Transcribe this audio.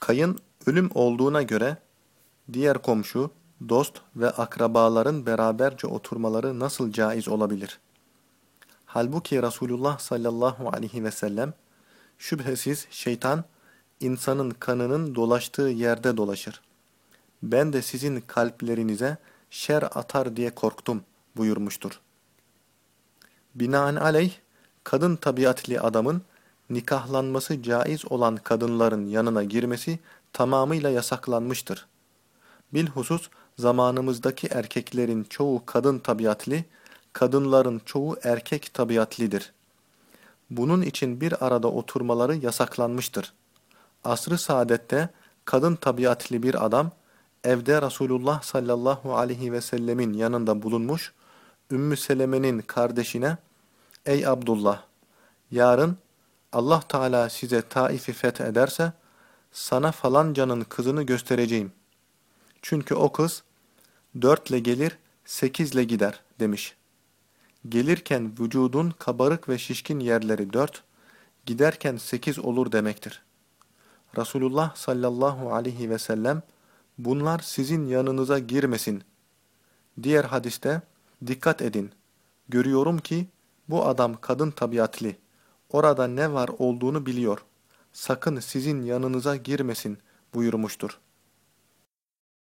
Kayın ölüm olduğuna göre diğer komşu, dost ve akrabaların beraberce oturmaları nasıl caiz olabilir? Halbuki Resulullah sallallahu aleyhi ve sellem şüphesiz şeytan insanın kanının dolaştığı yerde dolaşır. Ben de sizin kalplerinize şer atar diye korktum buyurmuştur. Binaenaleyh kadın tabiatli adamın nikahlanması caiz olan kadınların yanına girmesi tamamıyla yasaklanmıştır. Bilhusus zamanımızdaki erkeklerin çoğu kadın tabiatli, kadınların çoğu erkek tabiatlidir. Bunun için bir arada oturmaları yasaklanmıştır. Asr-ı saadette kadın tabiatli bir adam, evde Resulullah sallallahu aleyhi ve sellemin yanında bulunmuş, Ümmü Seleme'nin kardeşine, Ey Abdullah! Yarın Allah Teala size Taif'i fethederse, sana falancanın kızını göstereceğim. Çünkü o kız, dörtle gelir, sekizle gider demiş. Gelirken vücudun kabarık ve şişkin yerleri dört, giderken sekiz olur demektir. Resulullah sallallahu aleyhi ve sellem, bunlar sizin yanınıza girmesin. Diğer hadiste, dikkat edin, görüyorum ki bu adam kadın tabiatli, orada ne var olduğunu biliyor. Sakın sizin yanınıza girmesin buyurmuştur.